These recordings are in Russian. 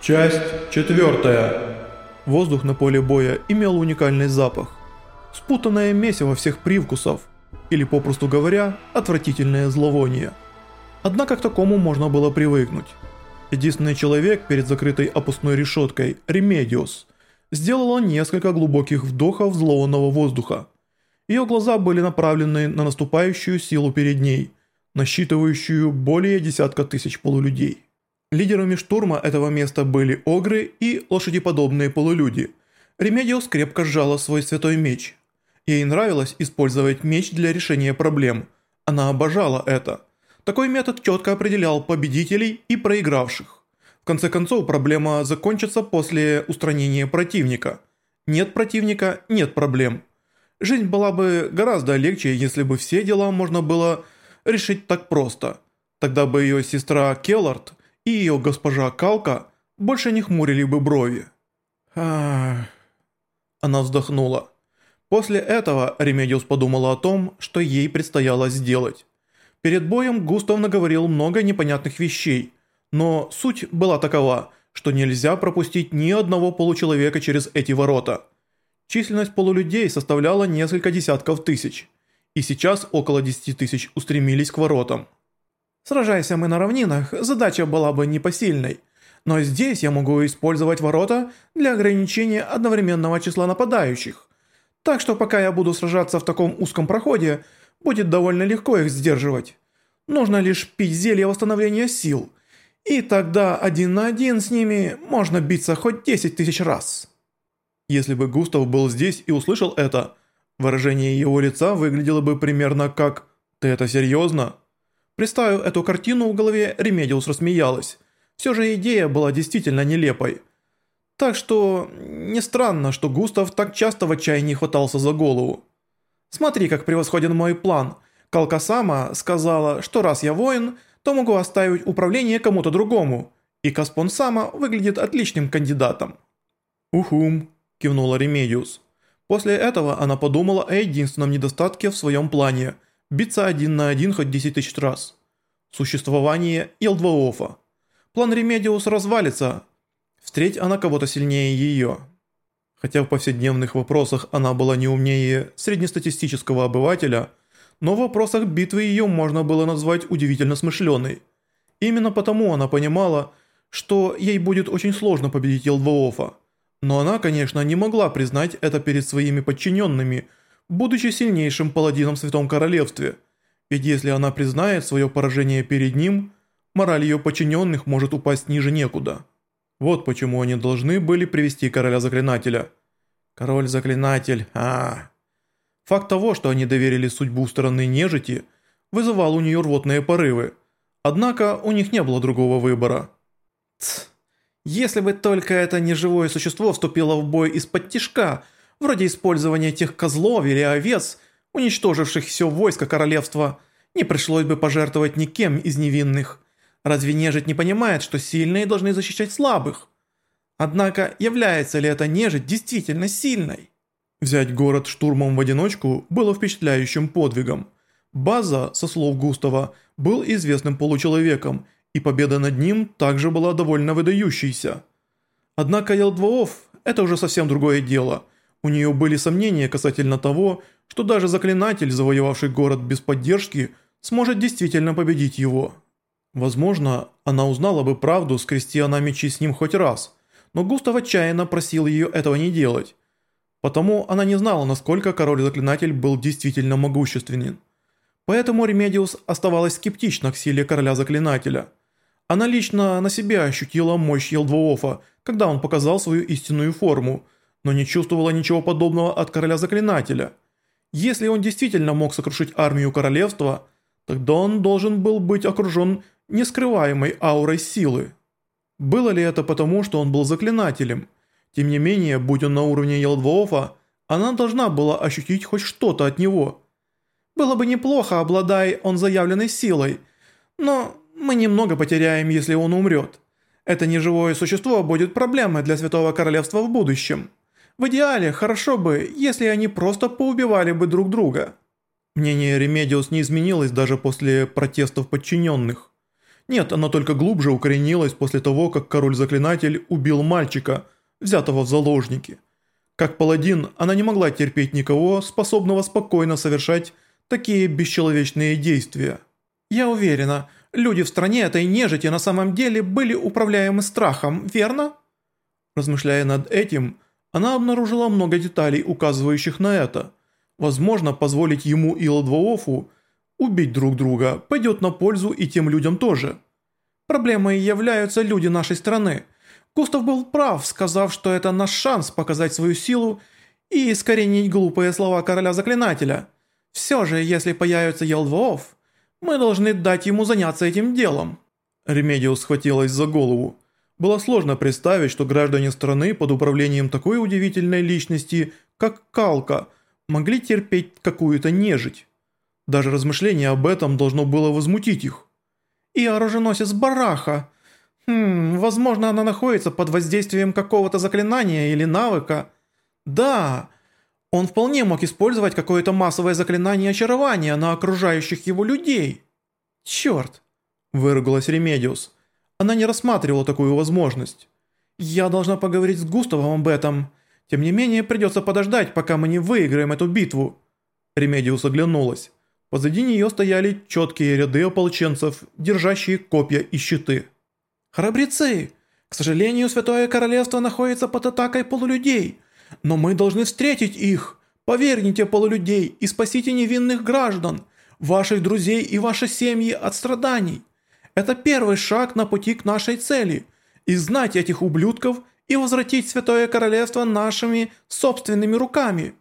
Часть четвертая. Воздух на поле боя имел уникальный запах. Спутанное месиво всех привкусов, или, попросту говоря, отвратительное зловоние. Однако к такому можно было привыкнуть. Единственный человек перед закрытой опускной решеткой, Ремедиус, сделала несколько глубоких вдохов зловонного воздуха. Ее глаза были направлены на наступающую силу перед ней, насчитывающую более десятка тысяч полулюдей. Лидерами штурма этого места были огры и лошадеподобные полулюди. Ремедиус крепко сжала свой святой меч. Ей нравилось использовать меч для решения проблем. Она обожала это. Такой метод четко определял победителей и проигравших. В конце концов, проблема закончится после устранения противника. Нет противника – нет проблем. Жизнь была бы гораздо легче, если бы все дела можно было решить так просто. Тогда бы ее сестра Келлард – и ее госпожа Калка больше не хмурили бы брови. Ах... Она вздохнула. После этого Ремедиус подумала о том, что ей предстояло сделать. Перед боем Густав наговорил много непонятных вещей, но суть была такова, что нельзя пропустить ни одного получеловека через эти ворота. Численность полулюдей составляла несколько десятков тысяч, и сейчас около 10 тысяч устремились к воротам. Сражайся мы на равнинах, задача была бы непосильной. Но здесь я могу использовать ворота для ограничения одновременного числа нападающих. Так что пока я буду сражаться в таком узком проходе, будет довольно легко их сдерживать. Нужно лишь пить зелье восстановления сил. И тогда один на один с ними можно биться хоть 10 тысяч раз. Если бы Густав был здесь и услышал это, выражение его лица выглядело бы примерно как «Ты это серьезно?» Представив эту картину в голове, Ремедиус рассмеялась. Все же идея была действительно нелепой. Так что не странно, что Густав так часто в отчаянии хватался за голову. «Смотри, как превосходен мой план. Калка-сама сказала, что раз я воин, то могу оставить управление кому-то другому. И Каспон-сама выглядит отличным кандидатом». «Ухум», – кивнула Ремедиус. После этого она подумала о единственном недостатке в своем плане – Биться один на один хоть 10 тысяч раз. Существование Илдваофа. План Ремедиус развалится. Встреть она кого-то сильнее ее. Хотя в повседневных вопросах она была не умнее среднестатистического обывателя, но в вопросах битвы ее можно было назвать удивительно смышленой. Именно потому она понимала, что ей будет очень сложно победить Елдваофа. Но она, конечно, не могла признать это перед своими подчиненными – будучи сильнейшим паладином в Святом Королевстве, ведь если она признает свое поражение перед ним, мораль ее подчиненных может упасть ниже некуда. Вот почему они должны были привести короля-заклинателя. Король-заклинатель, а, Факт того, что они доверили судьбу стороны нежити, вызывал у нее рвотные порывы. Однако у них не было другого выбора. Тсс. Если бы только это неживое существо вступило в бой из-под тишка – вроде использования тех козлов или овец, уничтоживших все войско королевства, не пришлось бы пожертвовать никем из невинных. Разве нежить не понимает, что сильные должны защищать слабых? Однако, является ли эта нежить действительно сильной? Взять город штурмом в одиночку было впечатляющим подвигом. База, со слов Густава, был известным получеловеком, и победа над ним также была довольно выдающейся. Однако Елдваов – это уже совсем другое дело – у нее были сомнения касательно того, что даже заклинатель, завоевавший город без поддержки, сможет действительно победить его. Возможно, она узнала бы правду, скрести она мечи с ним хоть раз, но Густав отчаянно просил ее этого не делать. Потому она не знала, насколько король-заклинатель был действительно могущественен. Поэтому Ремедиус оставалась скептична к силе короля-заклинателя. Она лично на себя ощутила мощь Ялдаваофа, когда он показал свою истинную форму – но не чувствовала ничего подобного от короля-заклинателя. Если он действительно мог сокрушить армию королевства, тогда он должен был быть окружен нескрываемой аурой силы. Было ли это потому, что он был заклинателем? Тем не менее, будь он на уровне Елдвоофа, она должна была ощутить хоть что-то от него. Было бы неплохо, обладая он заявленной силой, но мы немного потеряем, если он умрет. Это неживое существо будет проблемой для Святого Королевства в будущем. В идеале, хорошо бы, если они просто поубивали бы друг друга. Мнение Ремедиус не изменилось даже после протестов подчиненных. Нет, она только глубже укоренилась после того, как король-заклинатель убил мальчика, взятого в заложники. Как паладин, она не могла терпеть никого, способного спокойно совершать такие бесчеловечные действия. «Я уверена, люди в стране этой нежити на самом деле были управляемы страхом, верно?» Размышляя над этим, она обнаружила много деталей, указывающих на это. Возможно, позволить ему и Ялдаваофу убить друг друга пойдет на пользу и тем людям тоже. Проблемой являются люди нашей страны. Густав был прав, сказав, что это наш шанс показать свою силу и искоренить глупые слова короля-заклинателя. Все же, если появится Ялдаваоф, мы должны дать ему заняться этим делом». Ремедиус схватилась за голову. Было сложно представить, что граждане страны под управлением такой удивительной личности, как Калка, могли терпеть какую-то нежить. Даже размышление об этом должно было возмутить их. И оруженосец Бараха. Хм, возможно, она находится под воздействием какого-то заклинания или навыка. Да, он вполне мог использовать какое-то массовое заклинание очарования на окружающих его людей. Черт, выругалась Ремедиус. Она не рассматривала такую возможность. «Я должна поговорить с Густавом об этом. Тем не менее, придется подождать, пока мы не выиграем эту битву». Ремедиус оглянулась. Позади нее стояли четкие ряды ополченцев, держащие копья и щиты. «Храбрецы! К сожалению, Святое Королевство находится под атакой полулюдей, но мы должны встретить их. Повергните полулюдей и спасите невинных граждан, ваших друзей и ваши семьи от страданий. Это первый шаг на пути к нашей цели – изгнать этих ублюдков и возвратить Святое Королевство нашими собственными руками».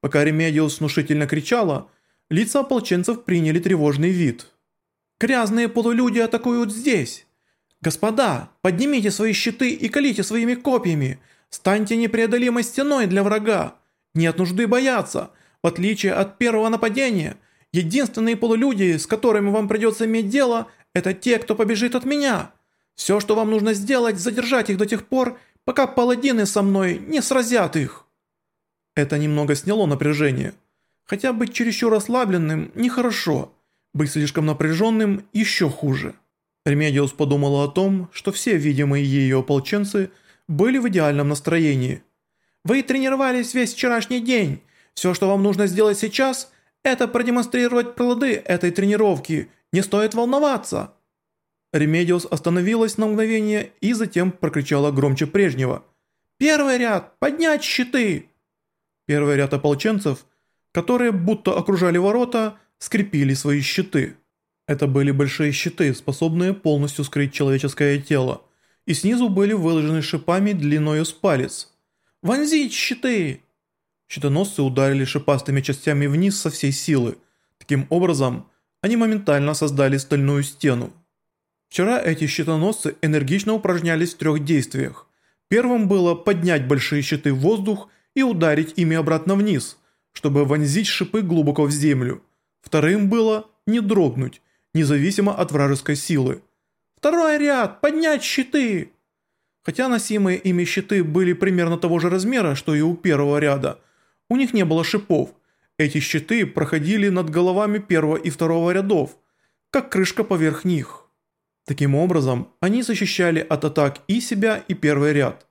Пока Ремедиус внушительно кричала, лица ополченцев приняли тревожный вид. «Грязные полулюди атакуют здесь. Господа, поднимите свои щиты и колите своими копьями. Станьте непреодолимой стеной для врага. Нет нужды бояться. В отличие от первого нападения, единственные полулюди, с которыми вам придется иметь дело – это те, кто побежит от меня. Все, что вам нужно сделать, задержать их до тех пор, пока паладины со мной не сразят их». Это немного сняло напряжение. Хотя быть чересчур расслабленным нехорошо, быть слишком напряженным еще хуже. Ремедиус подумала о том, что все видимые ею ополченцы были в идеальном настроении. «Вы тренировались весь вчерашний день. Все, что вам нужно сделать сейчас, это продемонстрировать плоды этой тренировки – не стоит волноваться!» Ремедиус остановилась на мгновение и затем прокричала громче прежнего. «Первый ряд! Поднять щиты!» Первый ряд ополченцев, которые будто окружали ворота, скрепили свои щиты. Это были большие щиты, способные полностью скрыть человеческое тело, и снизу были выложены шипами длиною с палец. «Вонзить щиты!» Щитоносцы ударили шипастыми частями вниз со всей силы. Таким образом, они моментально создали стальную стену. Вчера эти щитоносцы энергично упражнялись в трех действиях. Первым было поднять большие щиты в воздух и ударить ими обратно вниз, чтобы вонзить шипы глубоко в землю. Вторым было не дрогнуть, независимо от вражеской силы. «Второй ряд! Поднять щиты!» Хотя носимые ими щиты были примерно того же размера, что и у первого ряда, у них не было шипов – эти щиты проходили над головами первого и второго рядов, как крышка поверх них. Таким образом, они защищали от атак и себя, и первый ряд.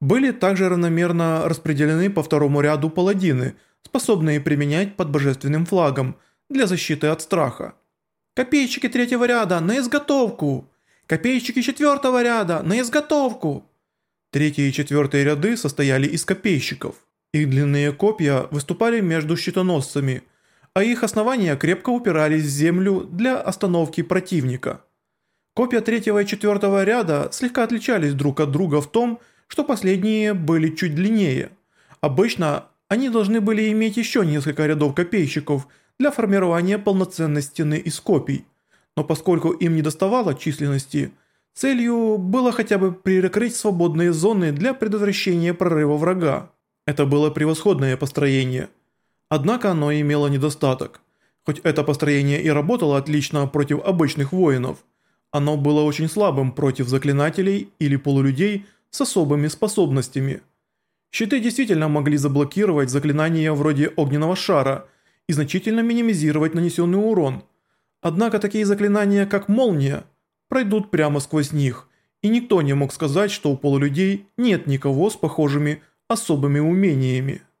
Были также равномерно распределены по второму ряду паладины, способные применять под божественным флагом для защиты от страха. Копейщики третьего ряда на изготовку! Копейщики четвертого ряда на изготовку! Третий и четвертый ряды состояли из копейщиков. Их длинные копья выступали между щитоносцами, а их основания крепко упирались в землю для остановки противника. Копья третьего и четвертого ряда слегка отличались друг от друга в том, что последние были чуть длиннее. Обычно они должны были иметь еще несколько рядов копейщиков для формирования полноценной стены из копий, но поскольку им не доставало численности, целью было хотя бы перекрыть свободные зоны для предотвращения прорыва врага. Это было превосходное построение. Однако оно имело недостаток. Хоть это построение и работало отлично против обычных воинов, оно было очень слабым против заклинателей или полулюдей с особыми способностями. Щиты действительно могли заблокировать заклинания вроде огненного шара и значительно минимизировать нанесенный урон. Однако такие заклинания, как молния, пройдут прямо сквозь них, и никто не мог сказать, что у полулюдей нет никого с похожими особыми умениями.